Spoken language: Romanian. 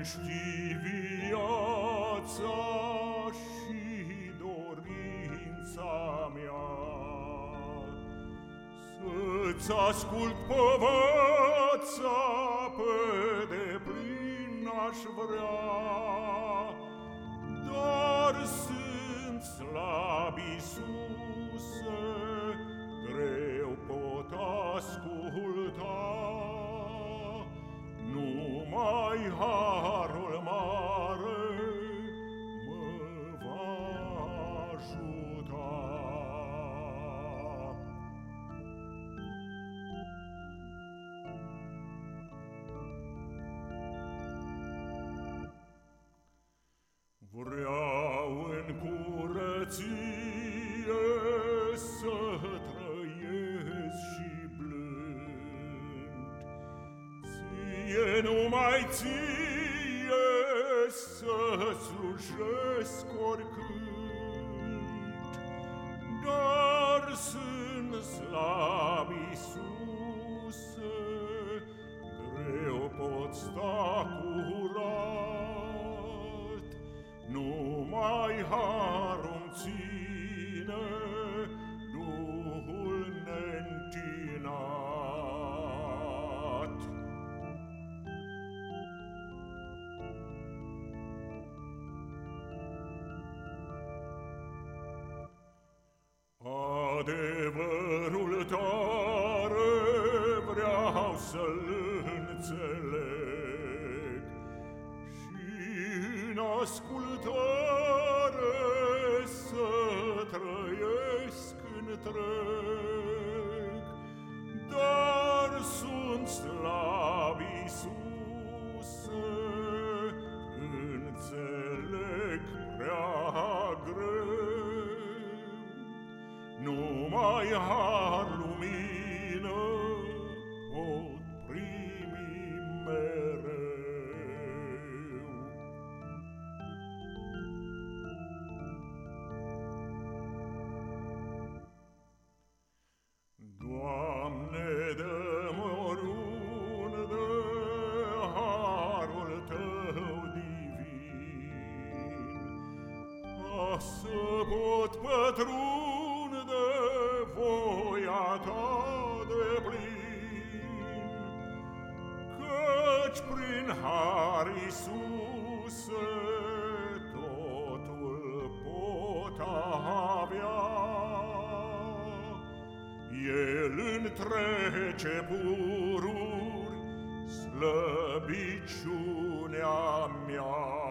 Când știi viața și dorința mea, Să-ți ascult povăța pe deplin aș vrea, Dar sunt slab, Iisuse, greu pot asculta, nu mai har ție să trăiesc și blând. Ție numai ție să slujesc oricând, dar sunt Adevărul tare vreau să-l înțeleg. Și în ascultare să trăiesc întreg, Dar sunt slab, Iisuse, har lumină pot primi mereu. Doamne, dă-mi oriunde harul Tău divin, ca să pot pătrunde voia Ta de plin, căci prin har, Iisuse, totul pot avea. El întrece pururi slăbiciunea mea.